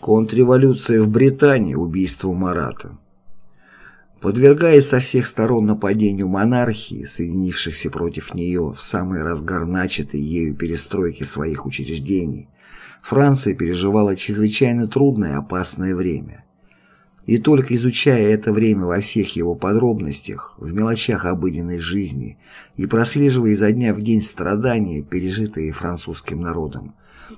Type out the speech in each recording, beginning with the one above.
Контрреволюция в Британии, убийство Марата. Подвергаясь со всех сторон нападению монархии, соединившихся против нее в самый разгар начатой ею перестройки своих учреждений, Франция переживала чрезвычайно трудное и опасное время. И только изучая это время во всех его подробностях, в мелочах обыденной жизни и прослеживая изо дня в день страдания, пережитые французским народом,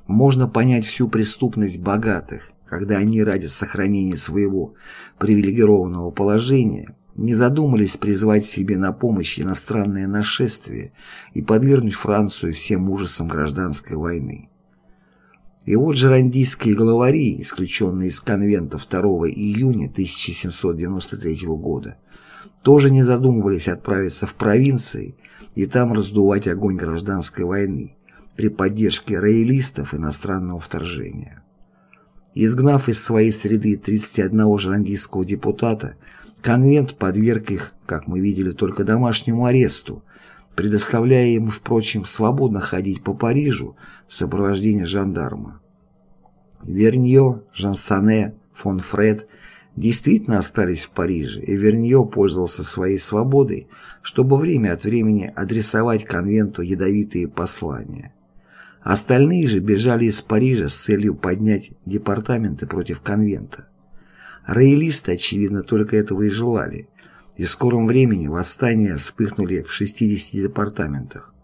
можно понять всю преступность богатых, когда они ради сохранения своего привилегированного положения не задумались призвать себе на помощь иностранное нашествие и подвергнуть Францию всем ужасам гражданской войны. И вот жерандийские главари, исключенные из конвента 2 июня 1793 года, тоже не задумывались отправиться в провинции и там раздувать огонь гражданской войны, при поддержке роялистов иностранного вторжения. Изгнав из своей среды 31 жерандийского депутата, конвент подверг их, как мы видели, только домашнему аресту, предоставляя им, впрочем, свободно ходить по Парижу в сопровождении жандарма. Вернье, Жансане, фон Фред действительно остались в Париже, и Вернье пользовался своей свободой, чтобы время от времени адресовать конвенту ядовитые послания. Остальные же бежали из Парижа с целью поднять департаменты против конвента. Роялисты, очевидно, только этого и желали, и в скором времени восстания вспыхнули в 60 департаментах.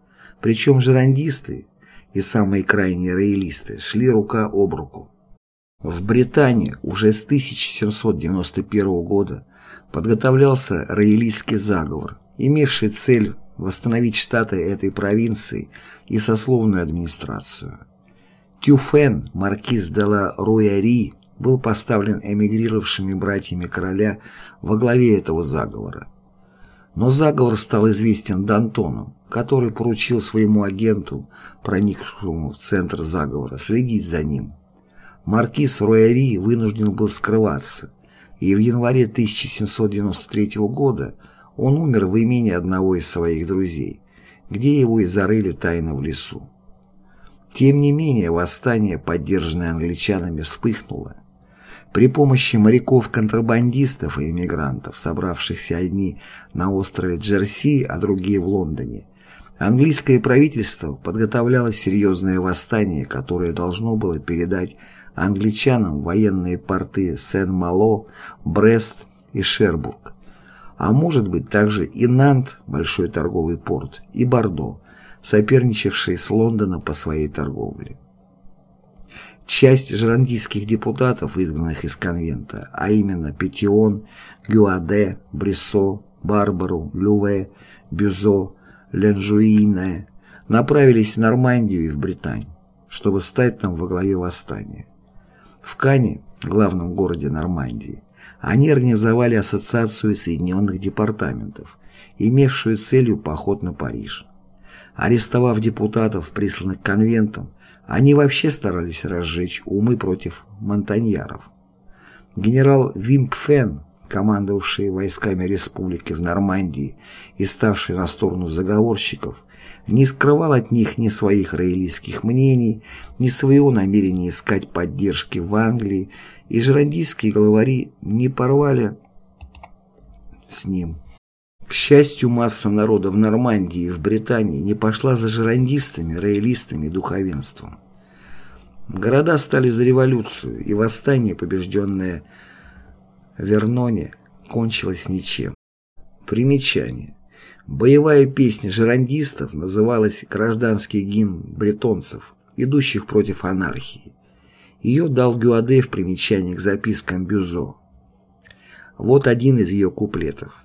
Причем жерандисты и самые крайние роялисты шли рука об руку. В Британии уже с 1791 года подготовлялся роялистский заговор, имевший цель восстановить штаты этой провинции и сословную администрацию. Тюфен, маркиз де ла Руэри, был поставлен эмигрировавшими братьями короля во главе этого заговора. Но заговор стал известен Д'Антону, который поручил своему агенту, проникшему в центр заговора, следить за ним. Маркиз Руэри вынужден был скрываться, и в январе 1793 года он умер в имении одного из своих друзей, где его и зарыли тайно в лесу. Тем не менее, восстание, поддержанное англичанами, вспыхнуло. При помощи моряков-контрабандистов и эмигрантов, собравшихся одни на острове Джерси, а другие в Лондоне, английское правительство подготовляло серьезное восстание, которое должно было передать англичанам военные порты Сен-Мало, Брест и Шербург а может быть также и Нант, большой торговый порт, и Бордо, соперничавшие с Лондоном по своей торговле. Часть жерандийских депутатов, изгнанных из конвента, а именно Петион, Гюаде, Брессо, Барбару, Люве, Бюзо, Ленжуине, направились в Нормандию и в Британь, чтобы стать там во главе восстания. В Кане, главном городе Нормандии, они организовали Ассоциацию Соединенных Департаментов, имевшую целью поход на Париж. Арестовав депутатов, присланных конвентом, они вообще старались разжечь умы против монтаньяров. Генерал Вимпфен, командовавший войсками республики в Нормандии и ставший на сторону заговорщиков, не скрывал от них ни своих роялистских мнений, ни своего намерения искать поддержки в Англии, и жерандийские главари не порвали с ним. К счастью, масса народа в Нормандии и в Британии не пошла за жерандистами, роялистами и духовенством. Города стали за революцию, и восстание, побежденное в Верноне, кончилось ничем. Примечание. Боевая песня жерандистов называлась «Гражданский гимн бретонцев, идущих против анархии». Ее дал Гюаде в примечании к запискам Бюзо. Вот один из ее куплетов.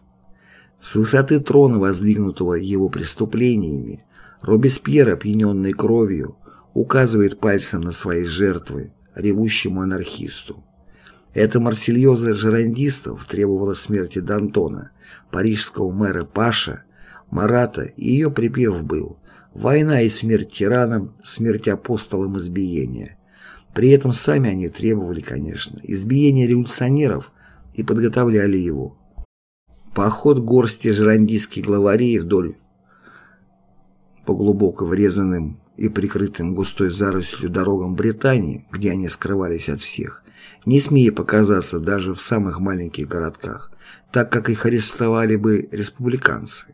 С высоты трона, воздвигнутого его преступлениями, Робеспьер, опьяненный кровью, указывает пальцем на свои жертвы, ревущему анархисту. Эта марсельеза жерандистов требовала смерти Д'Антона, парижского мэра Паша, Марата, и ее припев был «Война и смерть тиранам, смерть апостолам избиения». При этом сами они требовали, конечно, избиения революционеров и подготовляли его. Поход горсти жерандийских главарей вдоль по глубоко врезанным и прикрытым густой зарослью дорогам Британии, где они скрывались от всех, не смея показаться даже в самых маленьких городках, так как их арестовали бы республиканцы.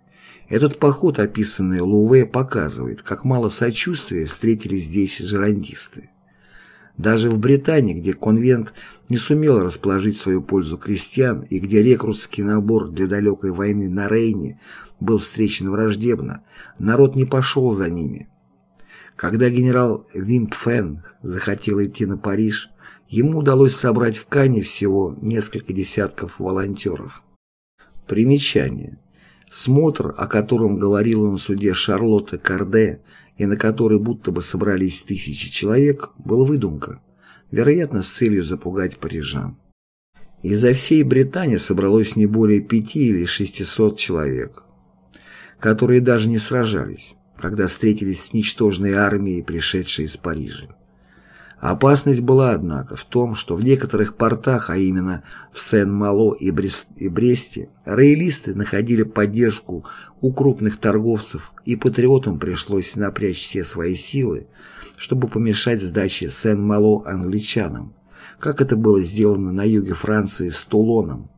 Этот поход, описанный Луве, показывает, как мало сочувствия встретили здесь жерандисты. Даже в Британии, где конвент не сумел расположить свою пользу крестьян и где рекрутский набор для далекой войны на Рейне был встречен враждебно, народ не пошел за ними. Когда генерал Вимпфен захотел идти на Париж, ему удалось собрать в Кане всего несколько десятков волонтеров. Примечание. Смотр, о котором говорила на суде Шарлотта Карде и на который будто бы собрались тысячи человек, был выдумка, вероятно, с целью запугать парижан. Изо всей Британии собралось не более пяти или шестисот человек, которые даже не сражались, когда встретились с ничтожной армией, пришедшей из Парижа. Опасность была, однако, в том, что в некоторых портах, а именно в Сен-Мало и, Брест, и Бресте, роялисты находили поддержку у крупных торговцев, и патриотам пришлось напрячь все свои силы, чтобы помешать сдаче Сен-Мало англичанам, как это было сделано на юге Франции с Тулоном.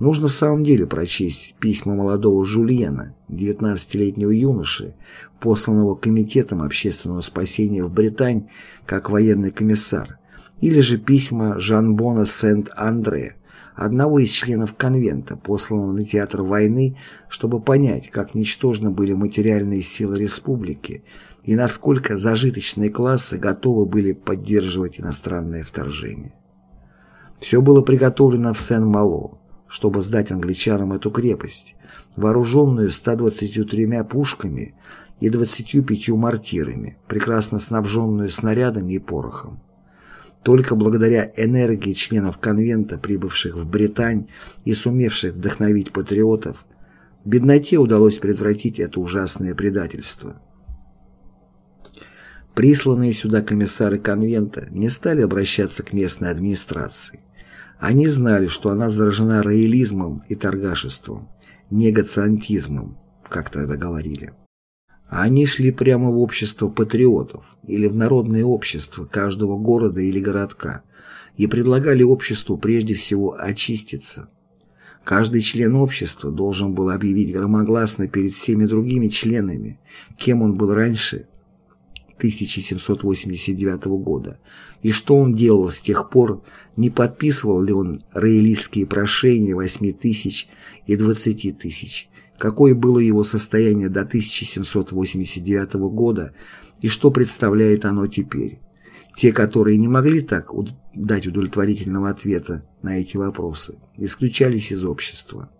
Нужно в самом деле прочесть письма молодого Жульена, 19-летнего юноши, посланного Комитетом общественного спасения в Британь как военный комиссар, или же письма Жан-Бона Сент-Андре, одного из членов конвента, посланного на театр войны, чтобы понять, как ничтожны были материальные силы республики и насколько зажиточные классы готовы были поддерживать иностранное вторжение. Все было приготовлено в Сен-Мало чтобы сдать англичанам эту крепость, вооруженную 123 пушками и 25 мортирами, прекрасно снабженную снарядами и порохом. Только благодаря энергии членов конвента, прибывших в Британь и сумевших вдохновить патриотов, бедноте удалось предотвратить это ужасное предательство. Присланные сюда комиссары конвента не стали обращаться к местной администрации. Они знали, что она заражена роялизмом и торгашеством, негациантизмом, как тогда говорили. Они шли прямо в общество патриотов или в народное общество каждого города или городка и предлагали обществу прежде всего очиститься. Каждый член общества должен был объявить громогласно перед всеми другими членами, кем он был раньше 1789 года, и что он делал с тех пор, не подписывал ли он роялистские прошения 8 тысяч и 20 тысяч, какое было его состояние до 1789 года и что представляет оно теперь. Те, которые не могли так дать удовлетворительного ответа на эти вопросы, исключались из общества.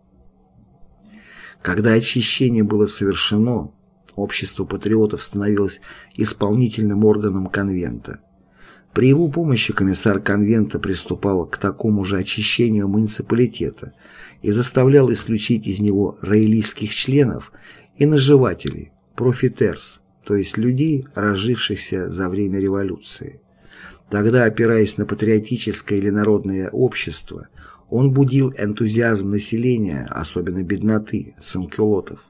Когда очищение было совершено, Общество патриотов становилось исполнительным органом конвента. При его помощи комиссар конвента приступал к такому же очищению муниципалитета и заставлял исключить из него роялистских членов и наживателей, profiteurs, то есть людей, разжившихся за время революции. Тогда, опираясь на патриотическое или народное общество, он будил энтузиазм населения, особенно бедноты, санкюлотов.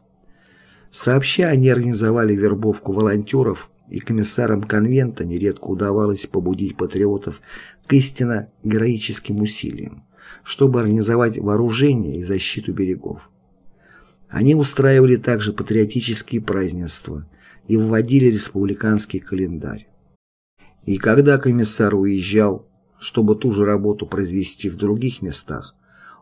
Сообща они организовали вербовку волонтеров, и комиссарам конвента нередко удавалось побудить патриотов к истинно героическим усилиям, чтобы организовать вооружение и защиту берегов. Они устраивали также патриотические празднества и вводили республиканский календарь. И когда комиссар уезжал, чтобы ту же работу произвести в других местах,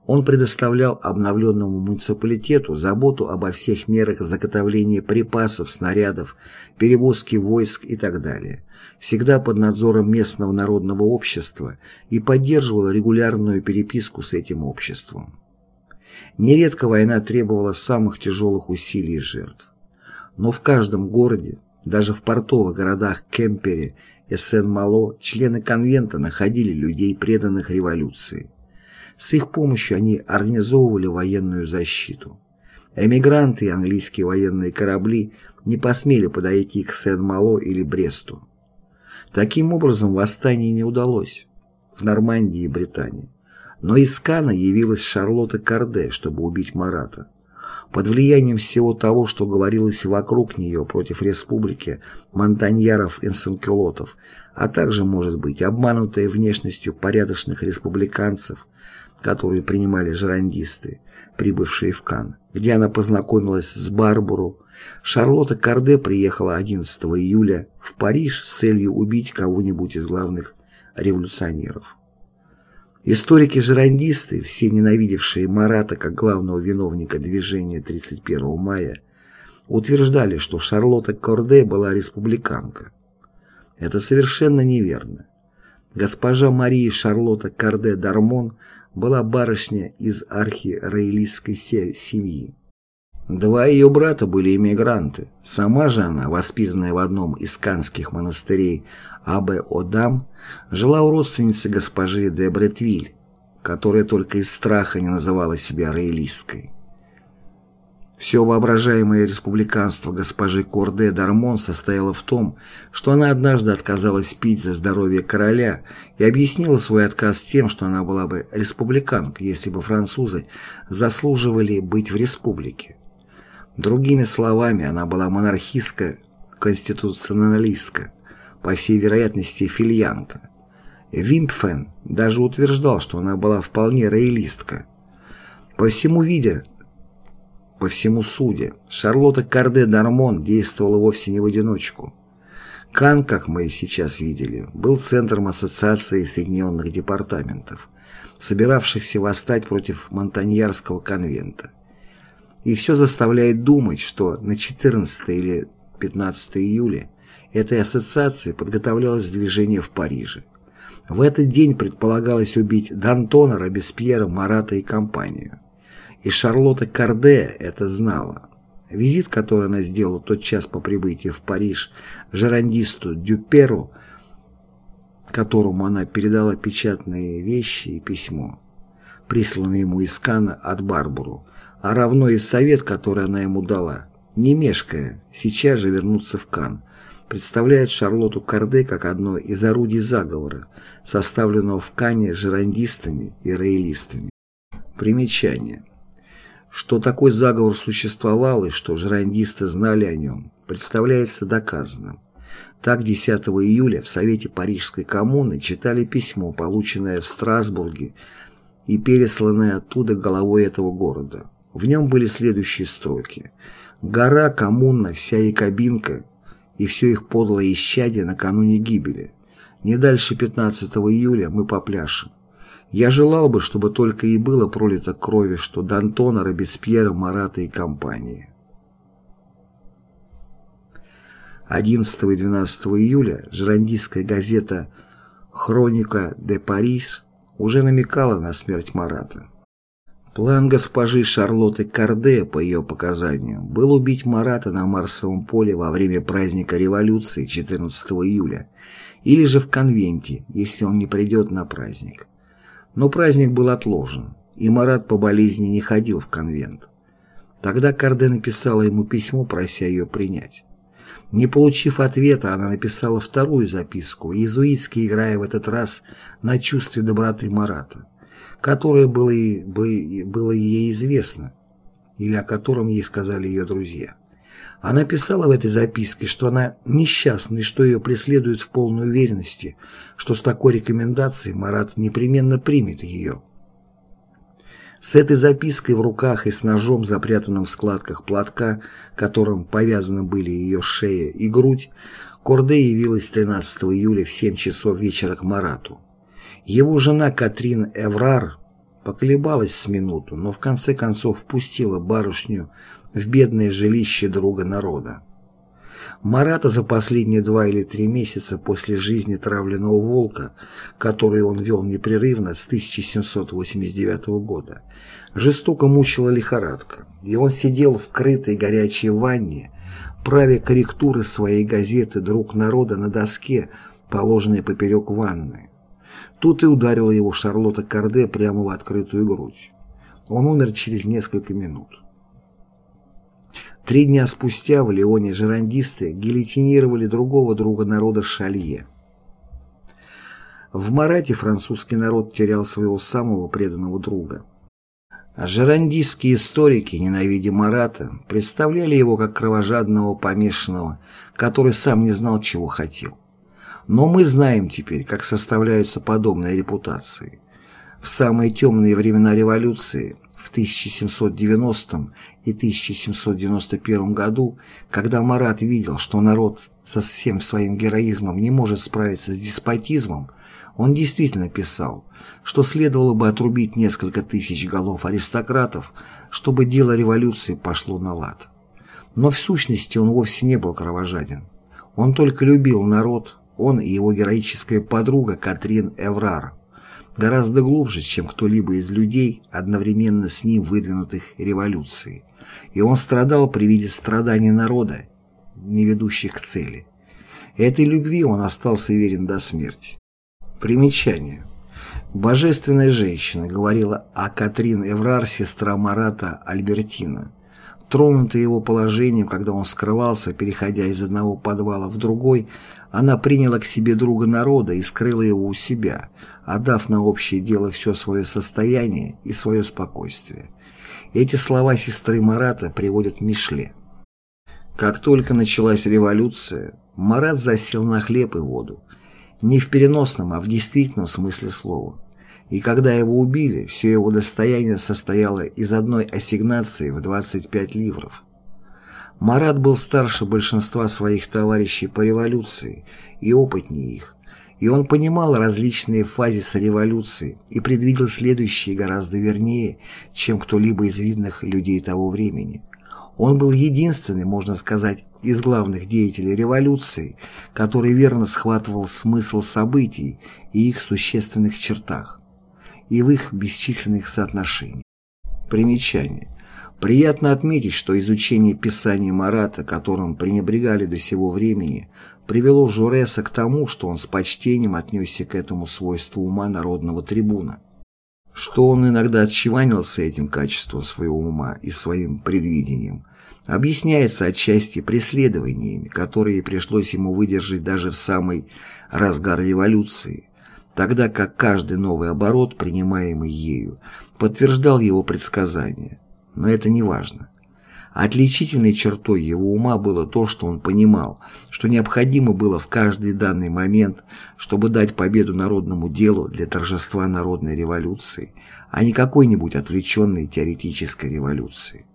он предоставлял обновленному муниципалитету заботу обо всех мерах заготовления припасов, снарядов, перевозки войск и так далее, всегда под надзором местного народного общества и поддерживал регулярную переписку с этим обществом. Нередко война требовала самых тяжелых усилий и жертв. Но в каждом городе, даже в портовых городах Кемпере и Сен-Мало, члены конвента находили людей, преданных революции. С их помощью они организовывали военную защиту. Эмигранты и английские военные корабли не посмели подойти к Сен-Мало или Бресту. Таким образом, восстание не удалось в Нормандии и Британии. Но из Кана явилась Шарлотта Карде, чтобы убить Марата. под влиянием всего того, что говорилось вокруг нее против республики, монтаньяров и санкюлотов, а также, может быть, обманутая внешностью порядочных республиканцев, которые принимали жерандисты, прибывшие в Кан, где она познакомилась с Барбару, Шарлотта Карде приехала 11 июля в Париж с целью убить кого-нибудь из главных революционеров. Историки-жерандисты, все ненавидевшие Марата как главного виновника движения 31 мая, утверждали, что Шарлотта Корде была республиканка. Это совершенно неверно. Госпожа Мария Шарлотта Корде Дармон была барышня из архироялистской семьи. Два ее брата были иммигранты. Сама же она, воспитанная в одном из канских монастырей Абе-Одам, жила у родственницы госпожи де Бретвиль, которая только из страха не называла себя роялисткой. Все воображаемое республиканство госпожи Корде Дармон состояло в том, что она однажды отказалась пить за здоровье короля и объяснила свой отказ тем, что она была бы республиканкой, если бы французы заслуживали быть в республике. Другими словами, она была монархистка-конституционалистка, по всей вероятности фильянка. Вимпфен даже утверждал, что она была вполне роялистка. По всему видя, по всему судя, Шарлотта Карде Дармон действовала вовсе не в одиночку. Кан, как мы сейчас видели, был центром ассоциации Соединенных Департаментов, собиравшихся восстать против Монтаньярского конвента. И все заставляет думать, что на 14 или 15 июля этой ассоциации подготовлялось движение в Париже. В этот день предполагалось убить Д'Антона, Робеспьера, Марата и компанию. И Шарлотта Карде это знала. Визит, который она сделала тот час по прибытии в Париж жерандисту Дюперу, которому она передала печатные вещи и письмо, присланное ему из Кана от Барбару, а равно и совет, который она ему дала, не мешкая, сейчас же вернуться в Кан, представляет Шарлотту Карде как одно из орудий заговора, составленного в Кане жерандистами и роялистами. Примечание. Что такой заговор существовал и что жерандисты знали о нем, представляется доказанным. Так 10 июля в Совете Парижской коммуны читали письмо, полученное в Страсбурге и пересланное оттуда головой этого города. В нем были следующие строки. «Гора, коммуна, вся и кабинка, и все их подлое исчадие накануне гибели. Не дальше 15 июля мы попляшем. Я желал бы, чтобы только и было пролито крови, что Д'Антона, Робеспьера, Марата и компании». 11 и 12 июля жерандистская газета «Хроника де Парис» уже намекала на смерть Марата. План госпожи Шарлотты Карде, по ее показаниям, был убить Марата на Марсовом поле во время праздника революции 14 июля или же в конвенте, если он не придет на праздник. Но праздник был отложен, и Марат по болезни не ходил в конвент. Тогда Карде написала ему письмо, прося ее принять. Не получив ответа, она написала вторую записку, иезуитски играя в этот раз на чувстве доброты Марата которое было, было ей известно, или о котором ей сказали ее друзья. Она писала в этой записке, что она несчастна и что ее преследуют в полной уверенности, что с такой рекомендацией Марат непременно примет ее. С этой запиской в руках и с ножом, запрятанным в складках платка, которым повязаны были ее шея и грудь, Корде явилась 13 июля в 7 часов вечера к Марату. Его жена Катрин Эврар поколебалась с минуту, но в конце концов впустила барышню в бедное жилище друга народа. Марата за последние два или три месяца после жизни травленного волка, которую он вел непрерывно с 1789 года, жестоко мучила лихорадка, и он сидел в крытой горячей ванне, правя корректуры своей газеты «Друг народа» на доске, положенной поперек ванны. Тут и ударила его Шарлотта Карде прямо в открытую грудь. Он умер через несколько минут. Три дня спустя в Леоне жерандисты гильотинировали другого друга народа Шалье. В Марате французский народ терял своего самого преданного друга. Жерандистские историки, ненавидя Марата, представляли его как кровожадного помешанного, который сам не знал, чего хотел. Но мы знаем теперь, как составляются подобные репутации. В самые темные времена революции, в 1790 и 1791 году, когда Марат видел, что народ со всем своим героизмом не может справиться с деспотизмом, он действительно писал, что следовало бы отрубить несколько тысяч голов аристократов, чтобы дело революции пошло на лад. Но в сущности он вовсе не был кровожаден. Он только любил народ, он и его героическая подруга Катрин Эврар, гораздо глубже, чем кто-либо из людей, одновременно с ним выдвинутых революцией, и он страдал при виде страданий народа, не ведущих к цели. Этой любви он остался верен до смерти. Примечание. Божественная женщина говорила о Катрин Эврар, сестра Марата Альбертина. Тронутая его положением, когда он скрывался, переходя из одного подвала в другой, она приняла к себе друга народа и скрыла его у себя, отдав на общее дело все свое состояние и свое спокойствие. Эти слова сестры Марата приводят Мишле. Как только началась революция, Марат засел на хлеб и воду, не в переносном, а в действительном смысле слова. И когда его убили, все его достояние состояло из одной ассигнации в 25 ливров. Марат был старше большинства своих товарищей по революции и опытнее их, и он понимал различные фазисы революции и предвидел следующие гораздо вернее, чем кто-либо из видных людей того времени. Он был единственный, можно сказать, из главных деятелей революции, который верно схватывал смысл событий и их существенных чертах, и в их бесчисленных соотношениях. Примечание. Приятно отметить, что изучение писания Марата, которым пренебрегали до сего времени, привело Журеса к тому, что он с почтением отнесся к этому свойству ума народного трибуна что он иногда отчеванился этим качеством своего ума и своим предвидением, объясняется отчасти преследованиями, которые пришлось ему выдержать даже в самый разгар революции, тогда как каждый новый оборот, принимаемый ею, подтверждал его предсказания. Но это не важно. Отличительной чертой его ума было то, что он понимал, что необходимо было в каждый данный момент, чтобы дать победу народному делу для торжества народной революции, а не какой-нибудь отвлеченной теоретической революции.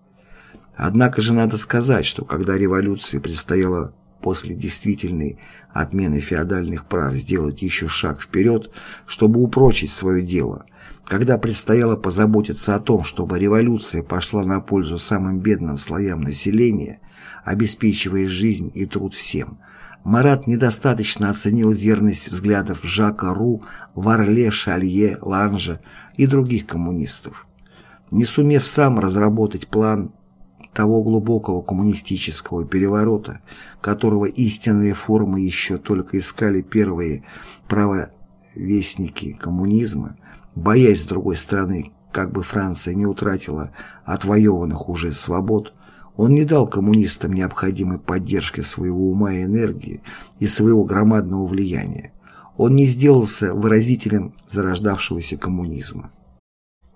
Однако же надо сказать, что когда революции предстояло после действительной отмены феодальных прав сделать еще шаг вперед, чтобы упрочить свое дело, когда предстояло позаботиться о том, чтобы революция пошла на пользу самым бедным слоям населения, обеспечивая жизнь и труд всем, Марат недостаточно оценил верность взглядов Жака Ру, Варле, Шалье, Ланжа и других коммунистов. Не сумев сам разработать план того глубокого коммунистического переворота, которого истинные формы еще только искали первые правовестники коммунизма, боясь с другой стороны, как бы Франция не утратила отвоеванных уже свобод, он не дал коммунистам необходимой поддержки своего ума и энергии и своего громадного влияния. Он не сделался выразителем зарождавшегося коммунизма.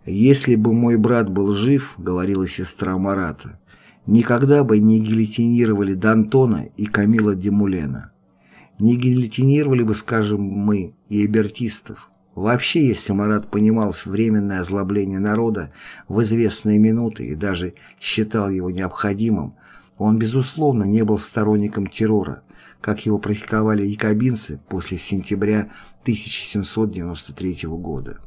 «Если бы мой брат был жив, — говорила сестра Марата, — никогда бы не гильотинировали Д'Антона и Камила Демулена. Не гильотинировали бы, скажем мы, и эбертистов. Вообще, если Марат понимал временное озлобление народа в известные минуты и даже считал его необходимым, он, безусловно, не был сторонником террора, как его практиковали якобинцы после сентября 1793 года.